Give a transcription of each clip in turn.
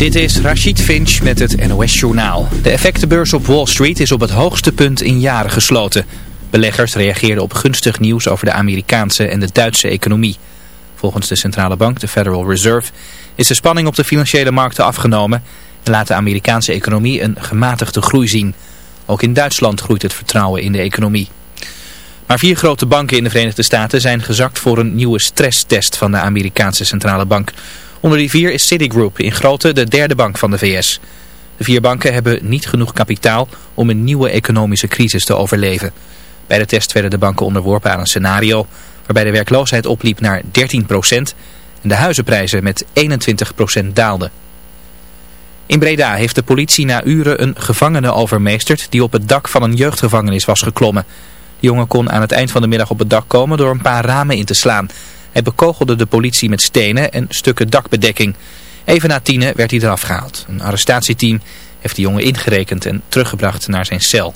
Dit is Rachid Finch met het NOS Journaal. De effectenbeurs op Wall Street is op het hoogste punt in jaren gesloten. Beleggers reageerden op gunstig nieuws over de Amerikaanse en de Duitse economie. Volgens de centrale bank, de Federal Reserve, is de spanning op de financiële markten afgenomen... en laat de Amerikaanse economie een gematigde groei zien. Ook in Duitsland groeit het vertrouwen in de economie. Maar vier grote banken in de Verenigde Staten zijn gezakt voor een nieuwe stresstest van de Amerikaanse centrale bank... Onder die vier is Citigroup in grootte de derde bank van de VS. De vier banken hebben niet genoeg kapitaal om een nieuwe economische crisis te overleven. Bij de test werden de banken onderworpen aan een scenario waarbij de werkloosheid opliep naar 13% en de huizenprijzen met 21% daalden. In Breda heeft de politie na uren een gevangene overmeesterd die op het dak van een jeugdgevangenis was geklommen. De jongen kon aan het eind van de middag op het dak komen door een paar ramen in te slaan. Hij bekogelde de politie met stenen en stukken dakbedekking. Even na tienen werd hij eraf gehaald. Een arrestatieteam heeft de jongen ingerekend en teruggebracht naar zijn cel.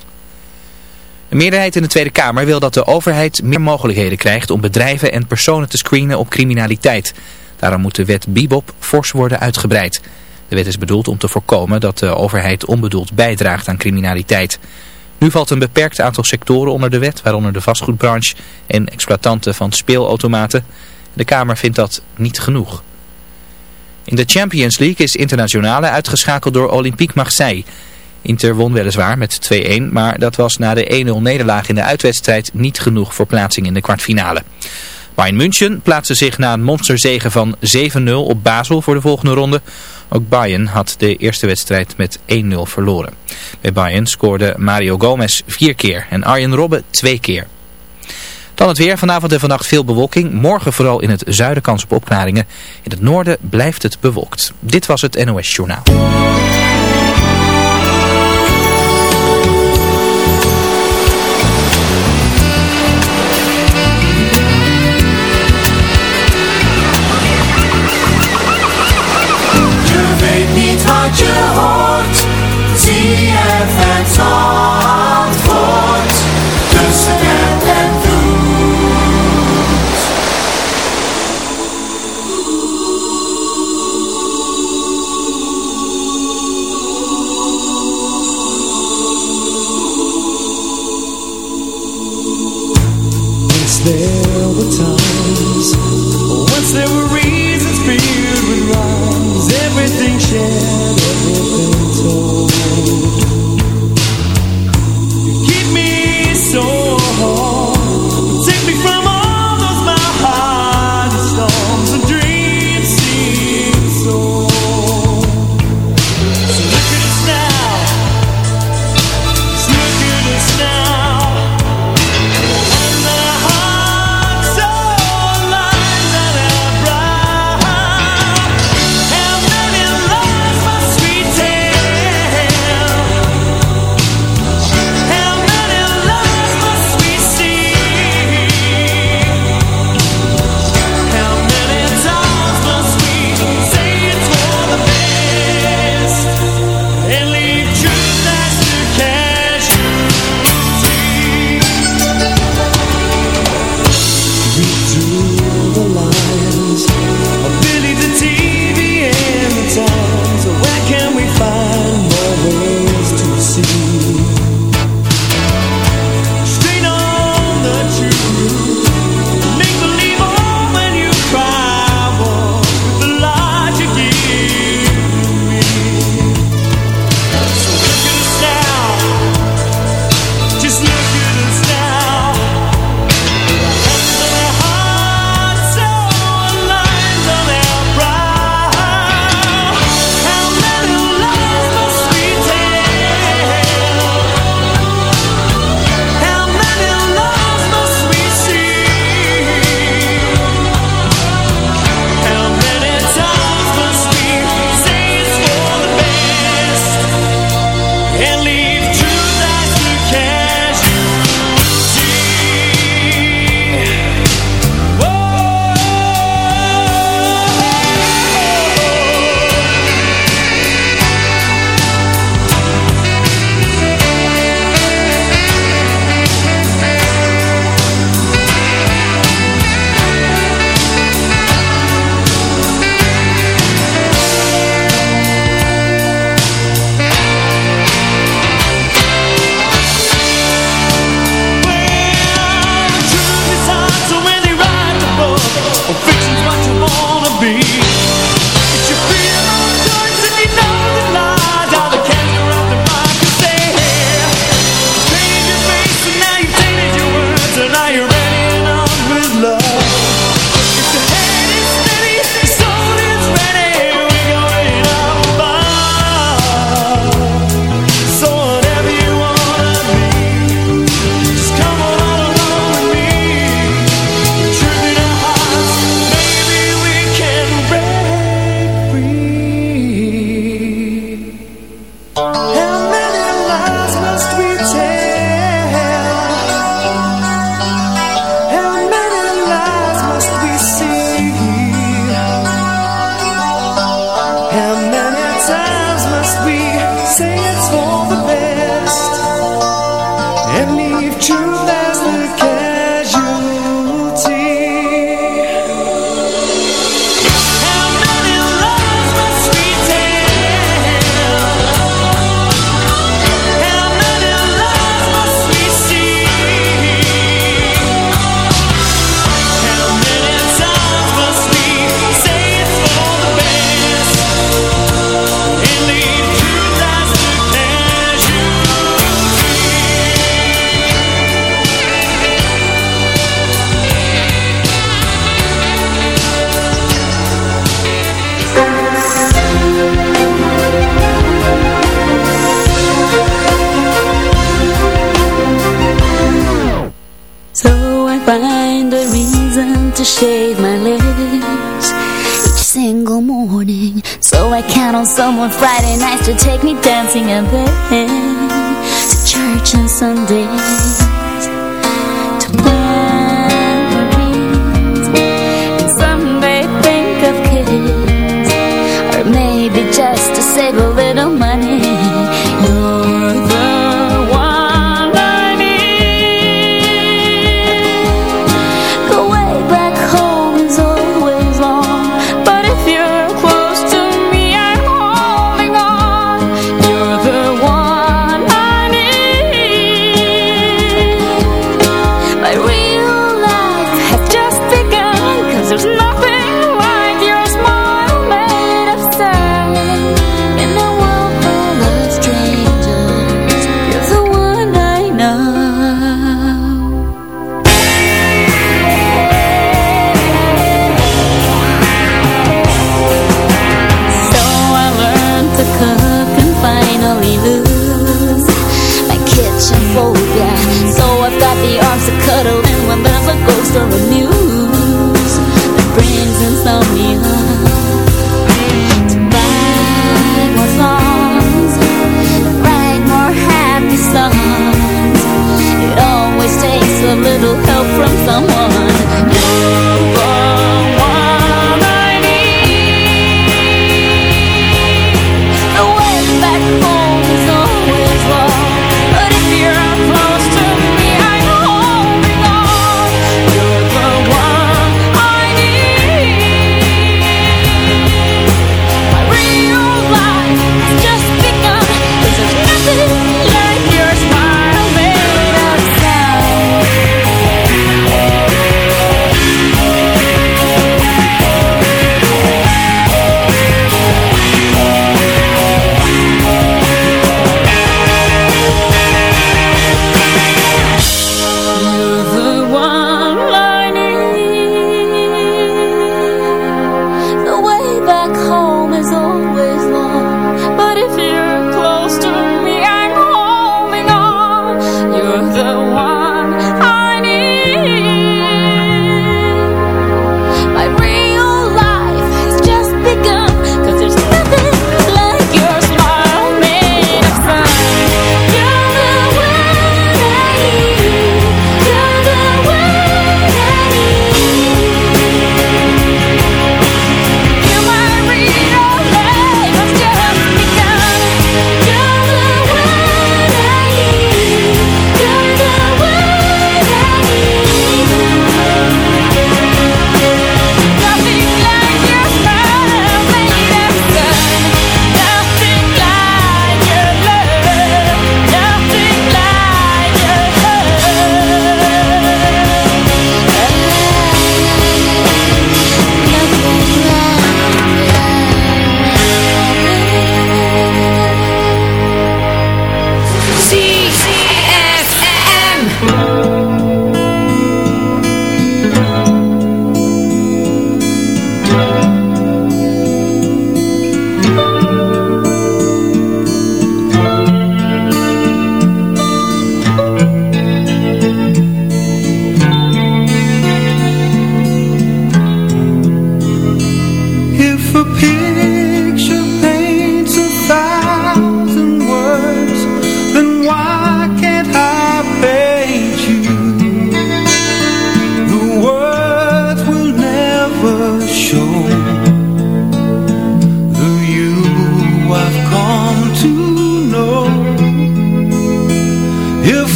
Een meerderheid in de Tweede Kamer wil dat de overheid meer mogelijkheden krijgt om bedrijven en personen te screenen op criminaliteit. Daarom moet de wet Bibop fors worden uitgebreid. De wet is bedoeld om te voorkomen dat de overheid onbedoeld bijdraagt aan criminaliteit. Nu valt een beperkt aantal sectoren onder de wet, waaronder de vastgoedbranche en exploitanten van speelautomaten. De Kamer vindt dat niet genoeg. In de Champions League is Internationale uitgeschakeld door Olympique Marseille. Inter won weliswaar met 2-1, maar dat was na de 1-0 nederlaag in de uitwedstrijd niet genoeg voor plaatsing in de kwartfinale. Bayern München plaatste zich na een monsterzege van 7-0 op Basel voor de volgende ronde. Ook Bayern had de eerste wedstrijd met 1-0 verloren. Bij Bayern scoorde Mario Gomez vier keer en Arjen Robben twee keer. Dan het weer. Vanavond en vannacht veel bewolking. Morgen vooral in het zuiden kans op opklaringen. In het noorden blijft het bewolkt. Dit was het NOS Journaal. de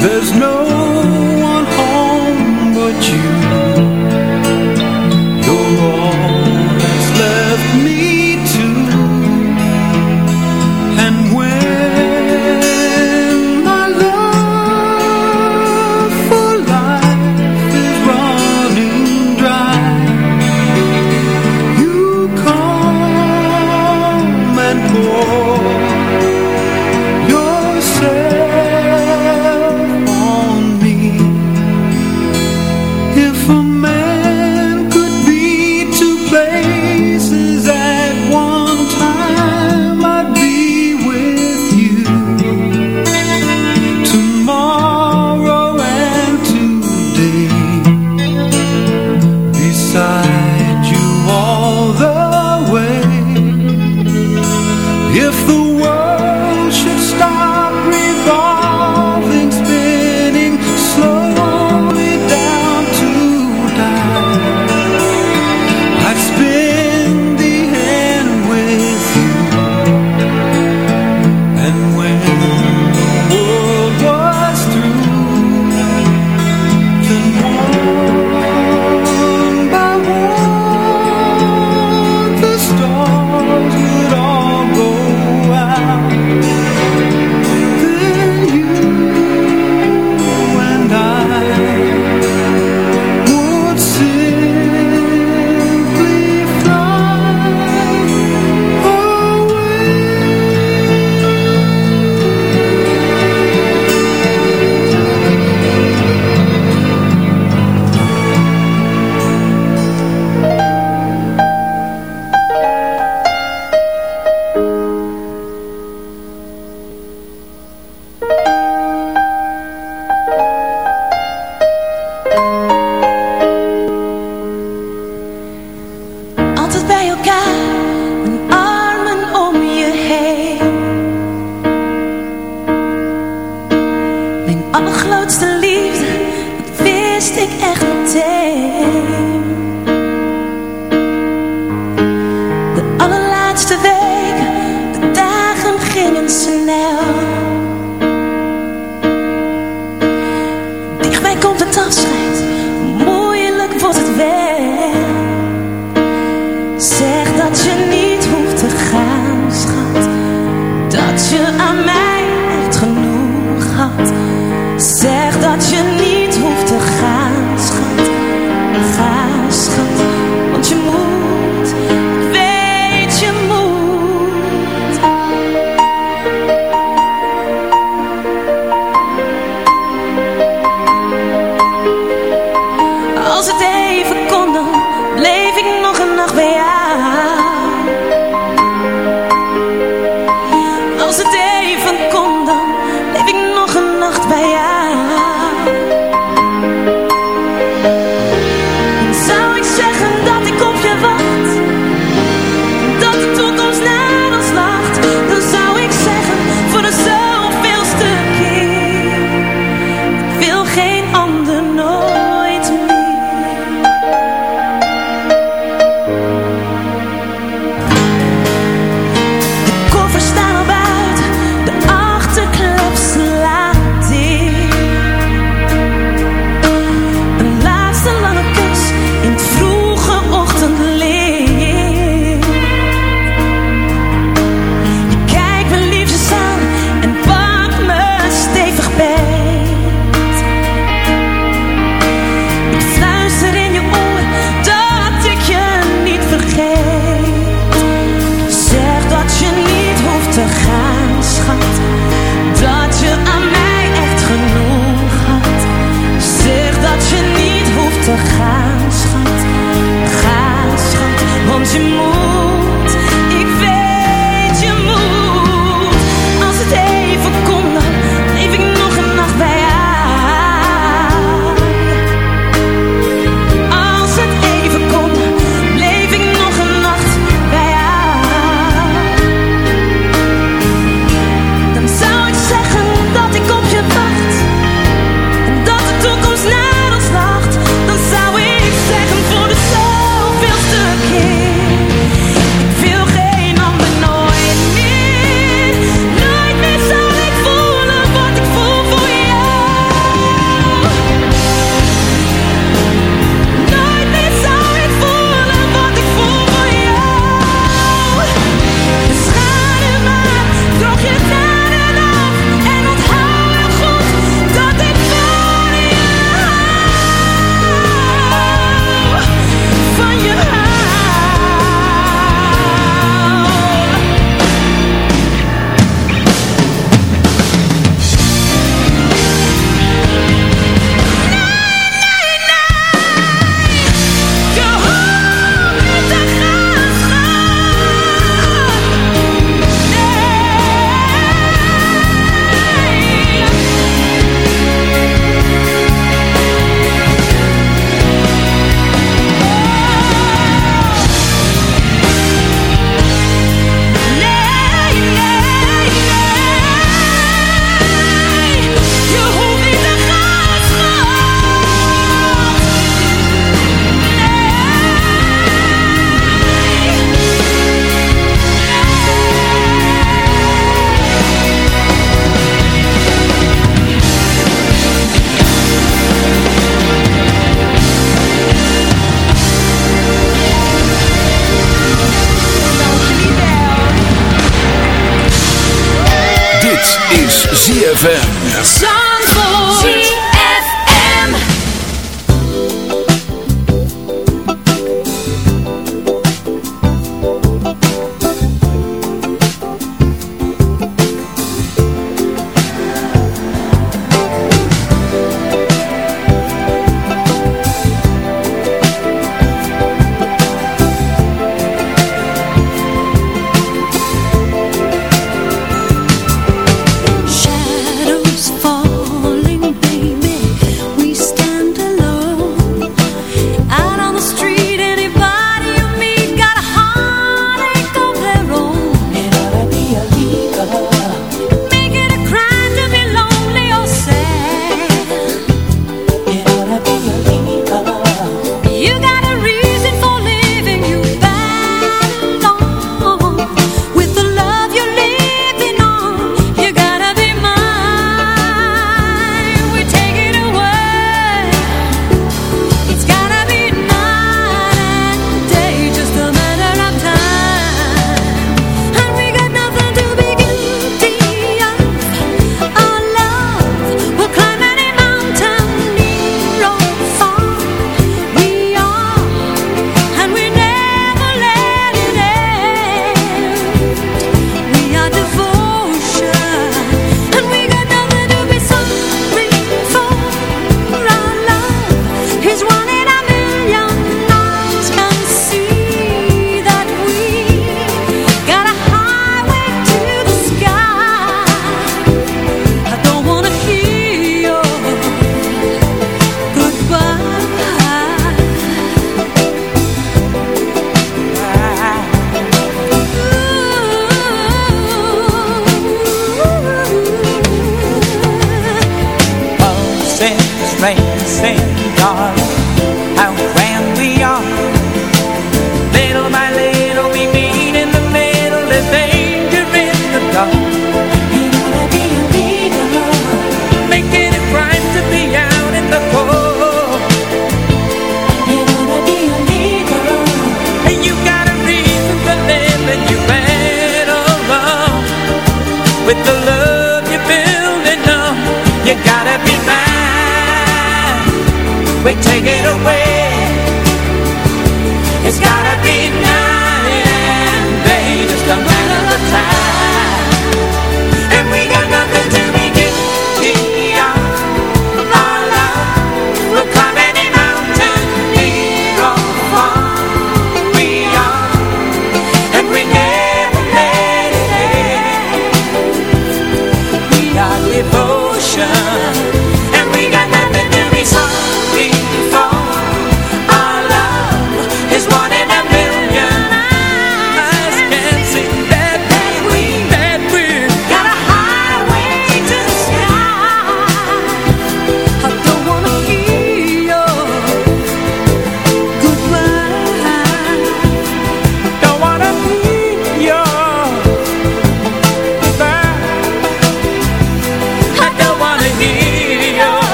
There's no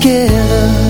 together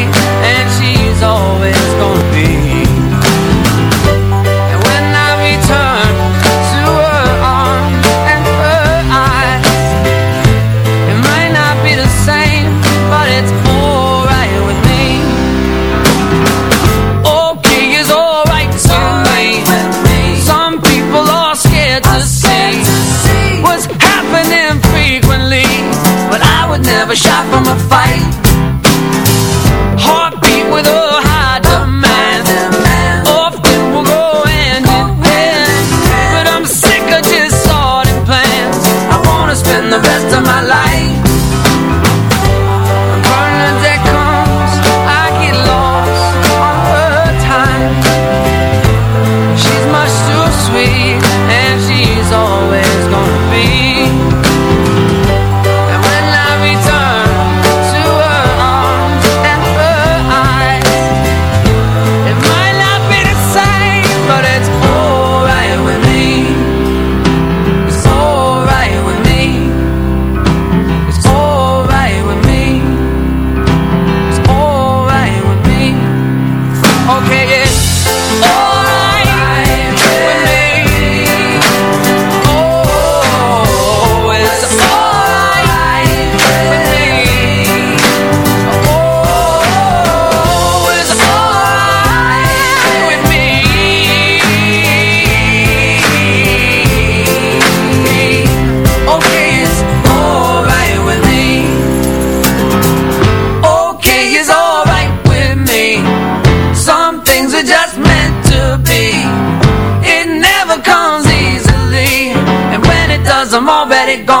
It gone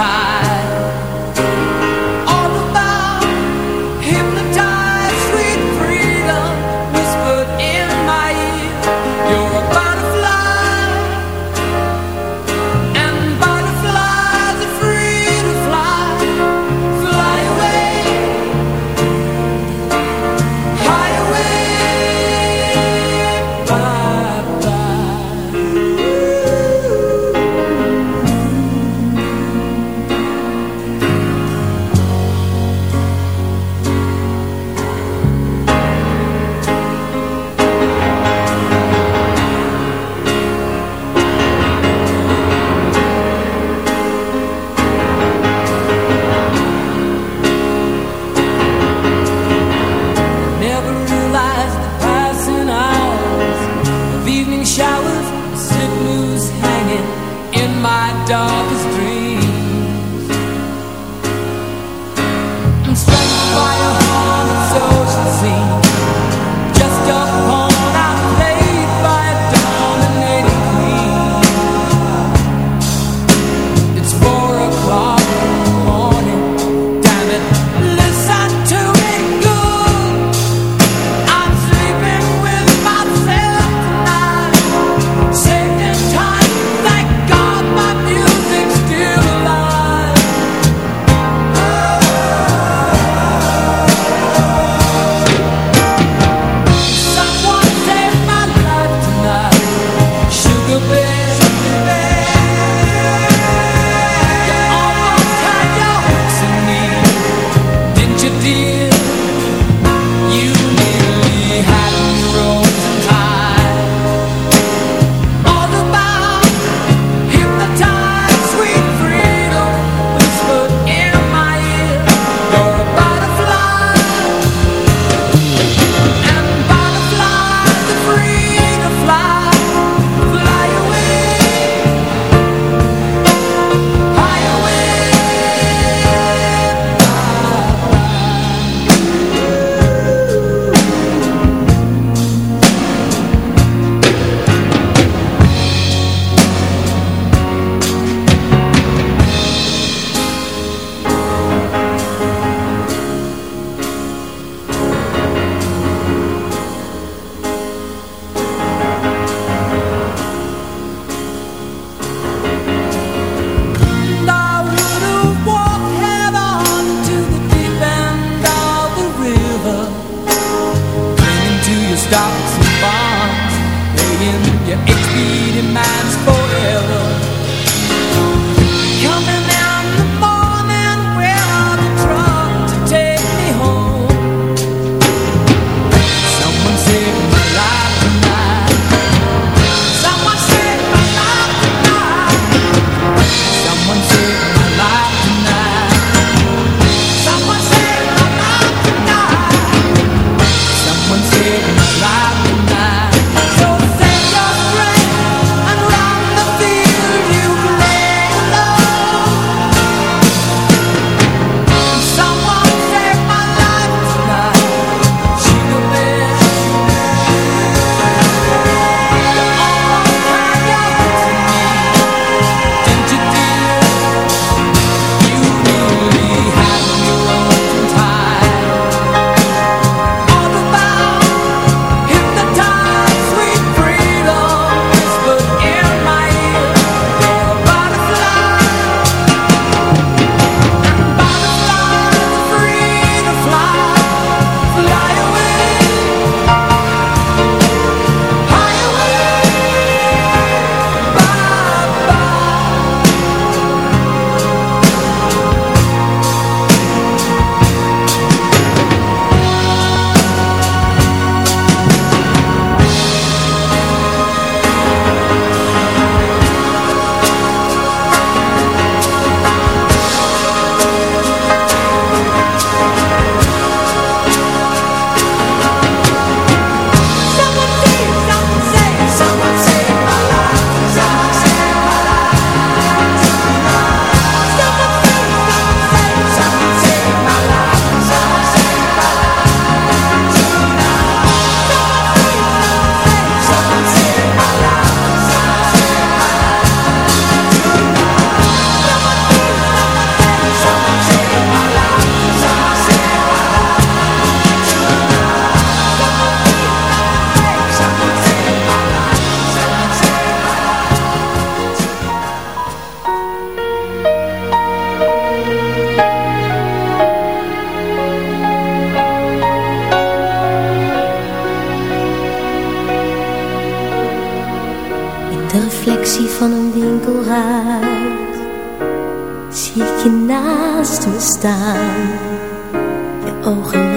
time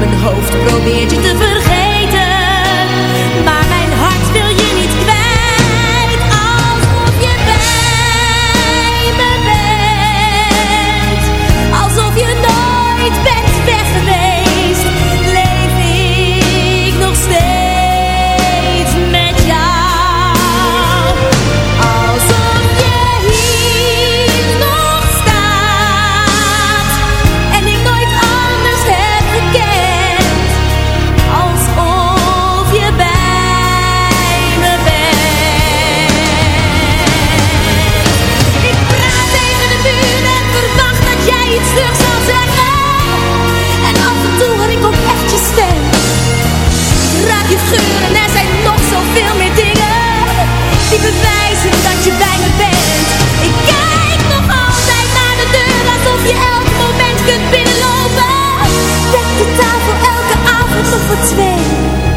mijn hoofd probeert je te vergeten. scheuren. Er zijn nog zoveel meer dingen die bewijzen dat je bij me bent. Ik kijk nog altijd naar de deur alsof je elk moment kunt binnenlopen. Dek de tafel elke avond op voor twee.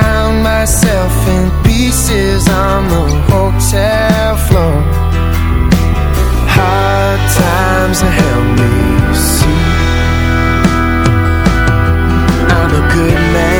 found myself in pieces on the hotel floor. Hard times help me see I'm a good man.